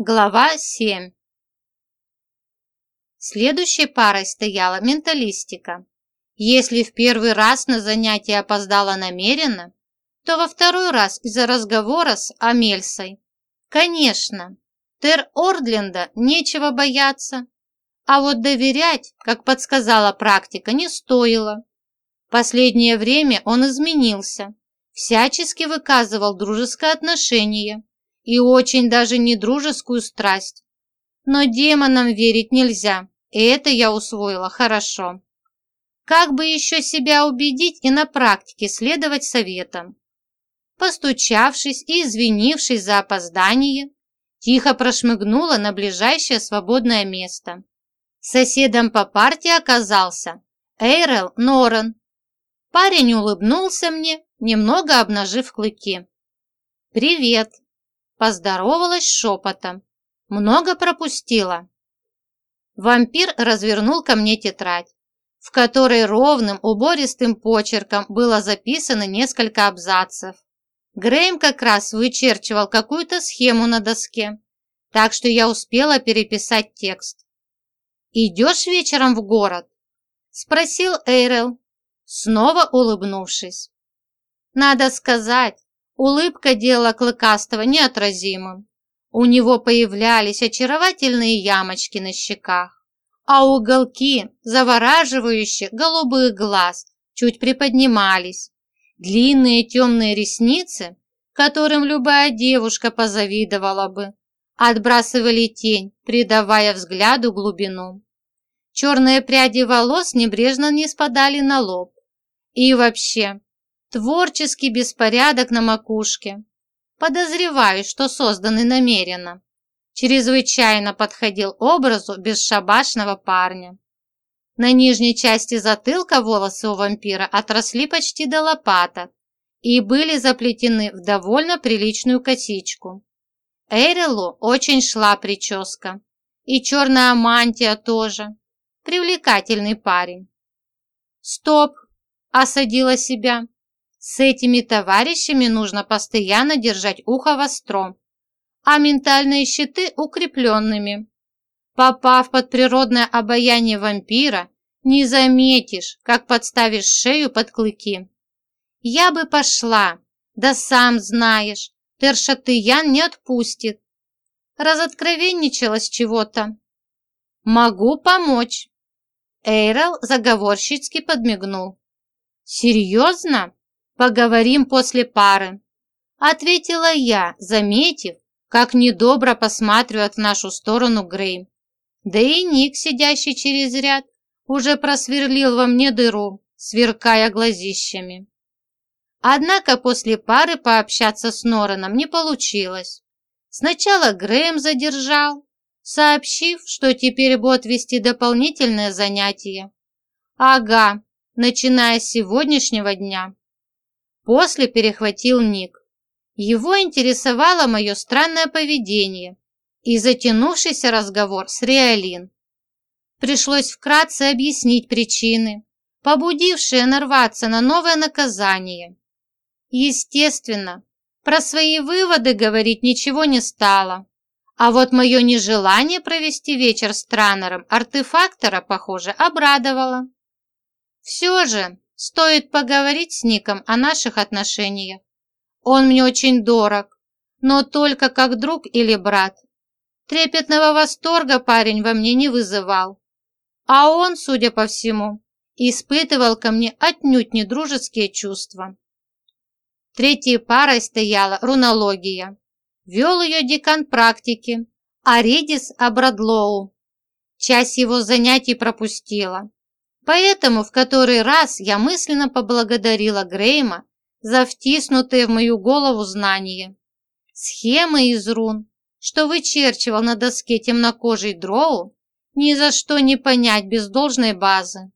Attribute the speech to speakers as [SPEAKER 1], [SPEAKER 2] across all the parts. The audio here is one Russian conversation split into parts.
[SPEAKER 1] Глава 7 Следующей парой стояла менталистика. Если в первый раз на занятие опоздала намеренно, то во второй раз из-за разговора с Амельсой. Конечно, Тер Ордленда нечего бояться, а вот доверять, как подсказала практика, не стоило. Последнее время он изменился, всячески выказывал дружеское отношение и очень даже недружескую страсть. Но демонам верить нельзя, и это я усвоила хорошо. Как бы еще себя убедить и на практике следовать советам? Постучавшись и извинившись за опоздание, тихо прошмыгнула на ближайшее свободное место. Соседом по партии оказался Эйрел Норан. Парень улыбнулся мне, немного обнажив клыки. «Привет!» Поздоровалась шепотом. Много пропустила. Вампир развернул ко мне тетрадь, в которой ровным убористым почерком было записано несколько абзацев. Грейм как раз вычерчивал какую-то схему на доске, так что я успела переписать текст. «Идешь вечером в город?» – спросил Эйрел, снова улыбнувшись. Надо сказать, Улыбка делала Клыкастого неотразимым. У него появлялись очаровательные ямочки на щеках, а уголки завораживающих голубых глаз чуть приподнимались. Длинные темные ресницы, которым любая девушка позавидовала бы, отбрасывали тень, придавая взгляду глубину. Черные пряди волос небрежно не спадали на лоб. И вообще, Творческий беспорядок на макушке. Подозреваю, что созданный намеренно. Чрезвычайно подходил образу бесшабашного парня. На нижней части затылка волосы у вампира отросли почти до лопаток и были заплетены в довольно приличную косичку. Эйрелу очень шла прическа. И черная мантия тоже. Привлекательный парень. «Стоп!» – осадила себя. С этими товарищами нужно постоянно держать ухо востро, а ментальные щиты укрепленными. Попав под природное обаяние вампира, не заметишь, как подставишь шею под клыки. Я бы пошла, да сам знаешь, Тершатыян не отпустит. Разоткровенничалась чего-то. Могу помочь. Эйрел заговорщицки подмигнул. Серьезно? Поговорим после пары», – ответила я, заметив, как недобро посматривает в нашу сторону Грейм. Да и Ник, сидящий через ряд, уже просверлил во мне дыру, сверкая глазищами. Однако после пары пообщаться с Нораном не получилось. Сначала Грэм задержал, сообщив, что теперь будет вести дополнительное занятие. Ага, начиная с сегодняшнего дня. После перехватил Ник. Его интересовало мое странное поведение и затянувшийся разговор с Реалин. Пришлось вкратце объяснить причины, побудившие нарваться на новое наказание. Естественно, про свои выводы говорить ничего не стало. А вот мое нежелание провести вечер с Транером артефактора, похоже, обрадовало. Все же, Стоит поговорить с Ником о наших отношениях. Он мне очень дорог, но только как друг или брат. Трепетного восторга парень во мне не вызывал. А он, судя по всему, испытывал ко мне отнюдь не дружеские чувства. Третьей парой стояла рунология. Вел ее декан практики, Аридис Абрадлоу. Часть его занятий пропустила. Поэтому в который раз я мысленно поблагодарила Грейма за втиснутые в мою голову знания. Схемы из рун, что вычерчивал на доске темнокожий дроу, ни за что не понять без должной базы.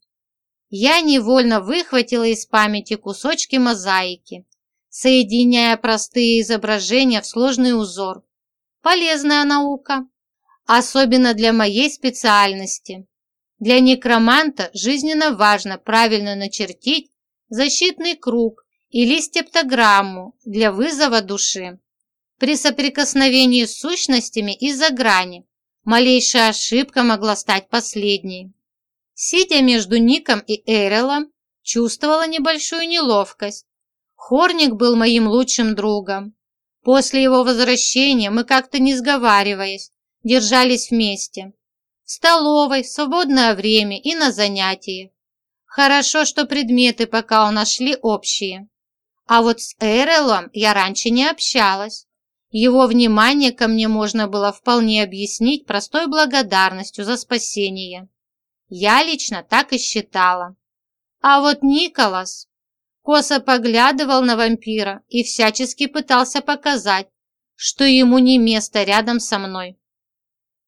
[SPEAKER 1] Я невольно выхватила из памяти кусочки мозаики, соединяя простые изображения в сложный узор. Полезная наука, особенно для моей специальности. Для некроманта жизненно важно правильно начертить защитный круг или стептограмму для вызова души. При соприкосновении с сущностями из-за грани малейшая ошибка могла стать последней. Сидя между Ником и Эрелом, чувствовала небольшую неловкость. Хорник был моим лучшим другом. После его возвращения мы как-то не сговариваясь, держались вместе. Столовой, свободное время и на занятиях. Хорошо, что предметы пока у нас шли общие. А вот с Эрелом я раньше не общалась. Его внимание ко мне можно было вполне объяснить простой благодарностью за спасение. Я лично так и считала. А вот Николас косо поглядывал на вампира и всячески пытался показать, что ему не место рядом со мной.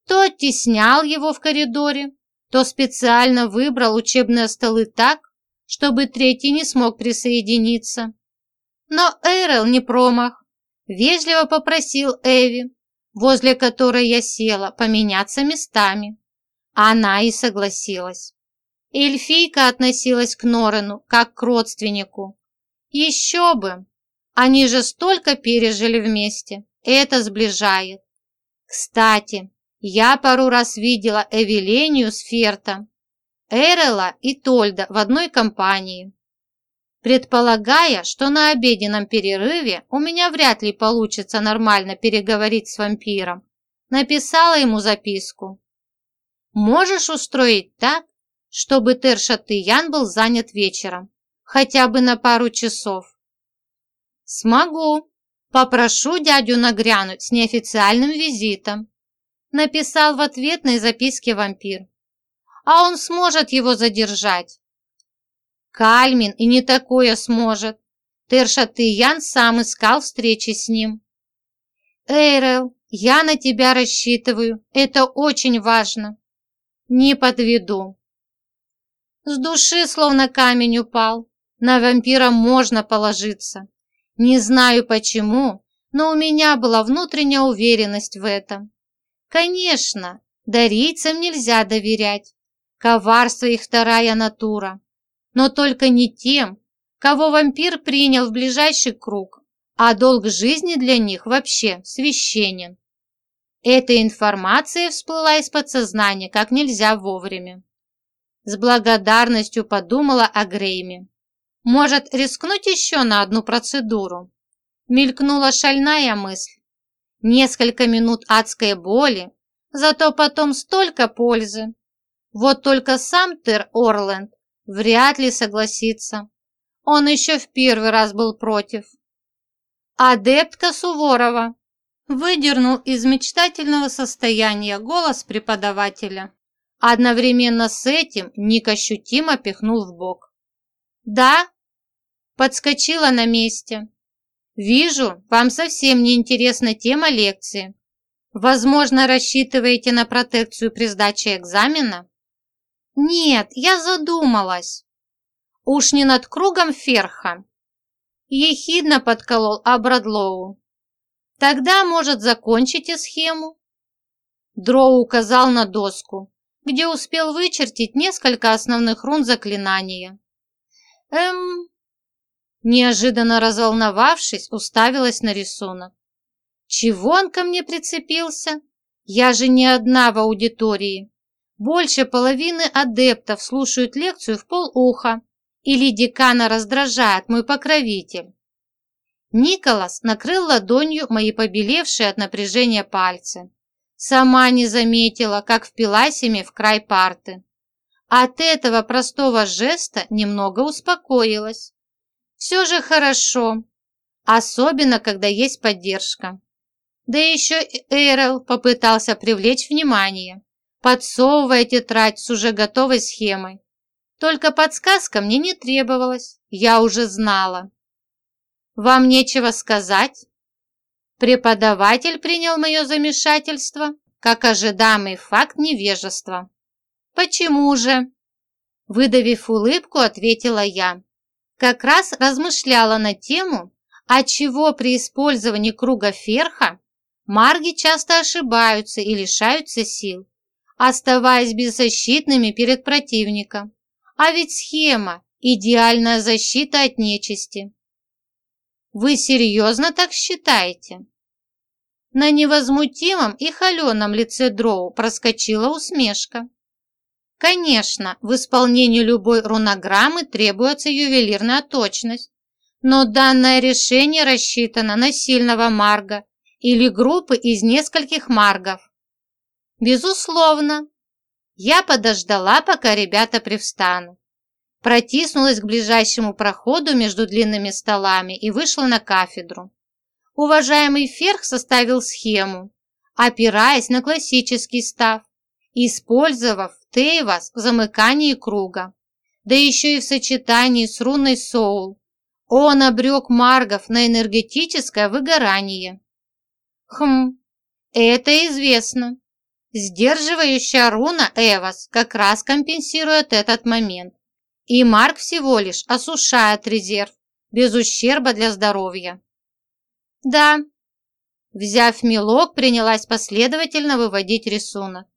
[SPEAKER 1] То оттеснял его в коридоре, то специально выбрал учебные столы так, чтобы третий не смог присоединиться. Но Эйрел не промах. Вежливо попросил Эви, возле которой я села, поменяться местами. Она и согласилась. Эльфийка относилась к Норену как к родственнику. Еще бы! Они же столько пережили вместе. Это сближает. Кстати, я пару раз видела Эвелению с Фертом, Эрела и Тольда в одной компании. Предполагая, что на обеденном перерыве у меня вряд ли получится нормально переговорить с вампиром, написала ему записку. Можешь устроить так, чтобы Тершатыян был занят вечером, хотя бы на пару часов? Смогу. Попрошу дядю нагрянуть с неофициальным визитом. Написал в ответной записке вампир. А он сможет его задержать. Кальмин и не такое сможет. Тершатыян сам искал встречи с ним. Эйрел, я на тебя рассчитываю. Это очень важно. Не подведу. С души словно камень упал. На вампира можно положиться. Не знаю почему, но у меня была внутренняя уверенность в этом. Конечно, дарийцам нельзя доверять. Коварство их вторая натура. Но только не тем, кого вампир принял в ближайший круг, а долг жизни для них вообще священен. Эта информация всплыла из подсознания как нельзя вовремя. С благодарностью подумала о Грейме. Может, рискнуть еще на одну процедуру? Мелькнула шальная мысль. Несколько минут адской боли, зато потом столько пользы. Вот только сам Тер Орленд вряд ли согласится. Он еще в первый раз был против. Адептка Суворова выдернул из мечтательного состояния голос преподавателя. Одновременно с этим Ник ощутимо пихнул в бок. «Да?» Подскочила на месте. «Вижу, вам совсем не интересна тема лекции. Возможно, рассчитываете на протекцию при сдаче экзамена?» «Нет, я задумалась. Уж не над кругом Ферха». Ехидно подколол Абрадлоу. «Тогда, может, закончите схему?» Дроу указал на доску, где успел вычертить несколько основных рун заклинания. «Эм...» Неожиданно разволновавшись, уставилась на рисунок. «Чего он ко мне прицепился? Я же не одна в аудитории. Больше половины адептов слушают лекцию в полуха. Или декана раздражает мой покровитель». Николас накрыл ладонью мои побелевшие от напряжения пальцы. Сама не заметила, как впилась ими в край парты. От этого простого жеста немного успокоилась. Все же хорошо, особенно когда есть поддержка. Да еще Эйрел попытался привлечь внимание, подсовывая тетрадь с уже готовой схемой. Только подсказка мне не требовалась, я уже знала. «Вам нечего сказать?» Преподаватель принял мое замешательство как ожидаемый факт невежества. «Почему же?» Выдавив улыбку, ответила я. Как раз размышляла на тему, отчего при использовании круга ферха марги часто ошибаются и лишаются сил, оставаясь беззащитными перед противником. А ведь схема – идеальная защита от нечисти. Вы серьезно так считаете? На невозмутимом и холеном лице Дроу проскочила усмешка. Конечно, в исполнении любой рунограммы требуется ювелирная точность, но данное решение рассчитано на сильного марга или группы из нескольких маргов. Безусловно. Я подождала, пока ребята привстанут. Протиснулась к ближайшему проходу между длинными столами и вышла на кафедру. Уважаемый Ферх составил схему, опираясь на классический став, использовав Тейвас в замыкании круга, да еще и в сочетании с рунной Соул. Он обрек Маргов на энергетическое выгорание. Хм, это известно. Сдерживающая руна Эвас как раз компенсирует этот момент. И Марк всего лишь осушает резерв, без ущерба для здоровья. Да. Взяв мелок, принялась последовательно выводить рисунок.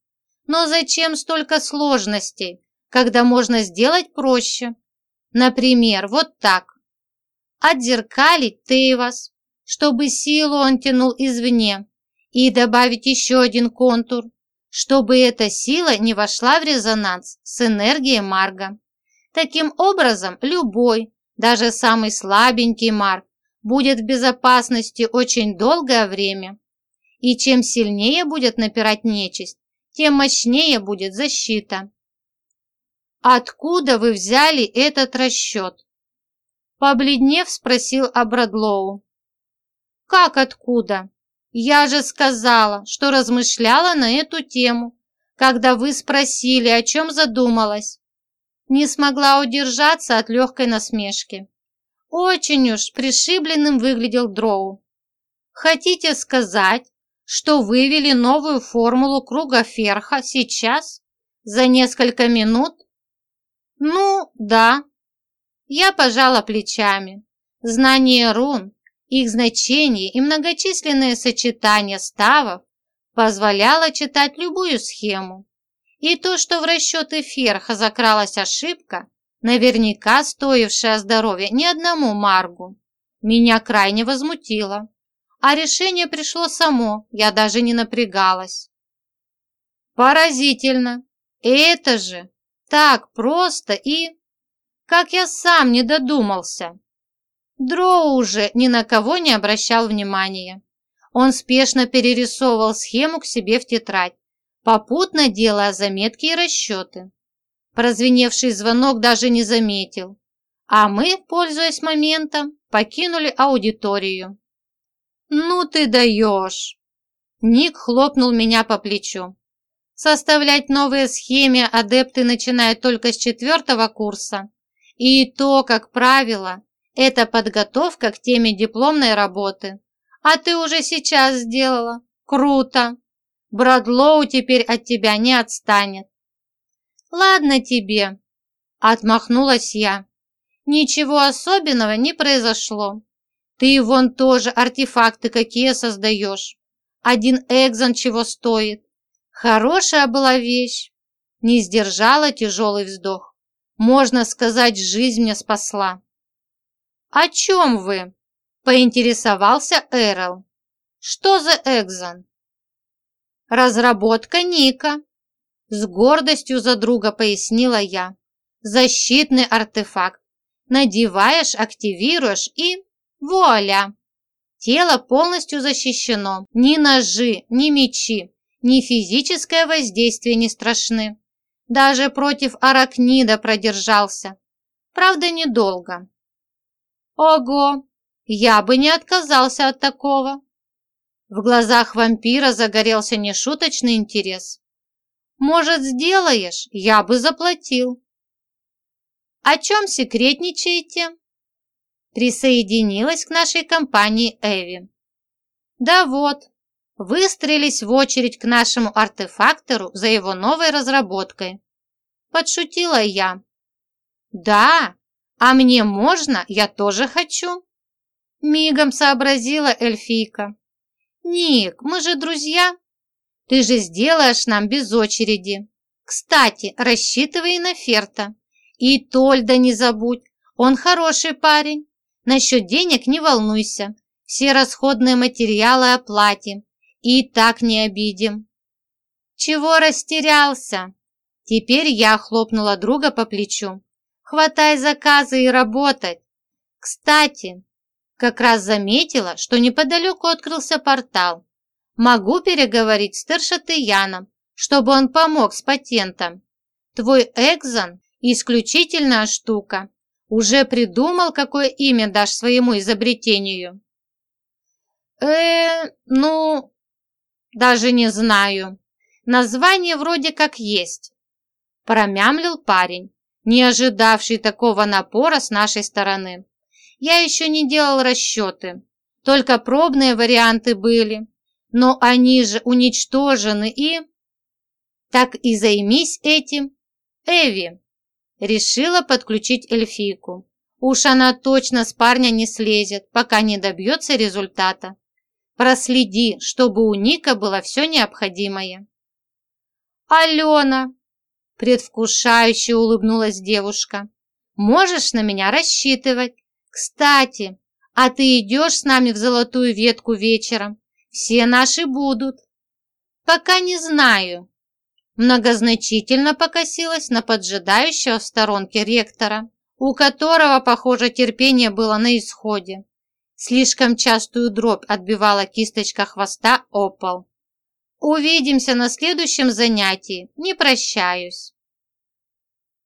[SPEAKER 1] Но зачем столько сложностей, когда можно сделать проще? Например, вот так. Отзеркалить Тейвас, чтобы силу он тянул извне, и добавить еще один контур, чтобы эта сила не вошла в резонанс с энергией Марга. Таким образом, любой, даже самый слабенький Марг, будет в безопасности очень долгое время. И чем сильнее будет напирать нечисть, тем мощнее будет защита. «Откуда вы взяли этот расчет?» Побледнев, спросил Абрадлоу. «Как откуда? Я же сказала, что размышляла на эту тему, когда вы спросили, о чем задумалась. Не смогла удержаться от легкой насмешки. Очень уж пришибленным выглядел Дроу. Хотите сказать, что вывели новую формулу круга Ферха сейчас? За несколько минут? Ну, да. Я пожала плечами. Знание рун, их значение и многочисленные сочетания ставов позволяло читать любую схему. И то, что в расчеты Ферха закралась ошибка, наверняка стоившая здоровья ни одному Маргу, меня крайне возмутило. А решение пришло само, я даже не напрягалась. Поразительно. Это же так просто и... Как я сам не додумался. Дроу уже ни на кого не обращал внимания. Он спешно перерисовывал схему к себе в тетрадь, попутно делая заметки и расчеты. Прозвеневший звонок даже не заметил, а мы, пользуясь моментом, покинули аудиторию. «Ну ты даешь!» Ник хлопнул меня по плечу. Составлять новые схемы адепты начинают только с четвертого курса. И то, как правило, это подготовка к теме дипломной работы. А ты уже сейчас сделала. Круто. Брадлоу теперь от тебя не отстанет. Ладно тебе, отмахнулась я. Ничего особенного не произошло. Ты вон тоже артефакты какие создаешь. Один экзон чего стоит. Хорошая была вещь. Не сдержала тяжелый вздох. Можно сказать, жизнь мне спасла. «О чем вы?» – поинтересовался Эрл. «Что за экзон?» «Разработка Ника», – с гордостью за друга пояснила я. «Защитный артефакт. Надеваешь, активируешь и Вуаля! Тело полностью защищено. Ни ножи, ни мечи, ни физическое воздействие не страшны. Даже против аракнида продержался. Правда, недолго. Ого! Я бы не отказался от такого. В глазах вампира загорелся нешуточный интерес. Может, сделаешь? Я бы заплатил. О чем секретничаете? Присоединилась к нашей компании Эви. Да вот, выстрелились в очередь к нашему артефактору за его новой разработкой. Подшутила я. Да, а мне можно, я тоже хочу. Мигом сообразила эльфийка. Ник, мы же друзья. Ты же сделаешь нам без очереди. Кстати, рассчитывай на Ферта. И Тольда не забудь, он хороший парень. Насчет денег не волнуйся. Все расходные материалы оплатим. и так не обидим. Чего растерялся? Теперь я хлопнула друга по плечу. Хватай заказы и работать. Кстати, как раз заметила, что неподалеку открылся портал. Могу переговорить с Тершатыяном, чтобы он помог с патентом. Твой Экзон – исключительная штука. Уже придумал, какое имя дашь своему изобретению? э ну, даже не знаю. Название вроде как есть. Промямлил парень, не ожидавший такого напора с нашей стороны. Я еще не делал расчеты, только пробные варианты были, но они же уничтожены и... Так и займись этим, Эви. Решила подключить эльфийку. Уж она точно с парня не слезет, пока не добьется результата. Проследи, чтобы у Ника было все необходимое. «Алена!» – предвкушающе улыбнулась девушка. «Можешь на меня рассчитывать. Кстати, а ты идешь с нами в золотую ветку вечером? Все наши будут». «Пока не знаю». Многозначительно покосилась на поджидающего в сторонке ректора, у которого, похоже, терпение было на исходе. Слишком частую дробь отбивала кисточка хвоста о. Увидимся на следующем занятии. Не прощаюсь.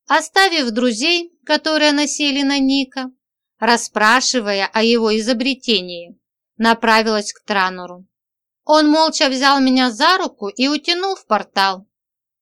[SPEAKER 1] Оставив друзей, которые насели на Ника, расспрашивая о его изобретении, направилась к Транору. Он молча взял меня за руку и утянул в портал.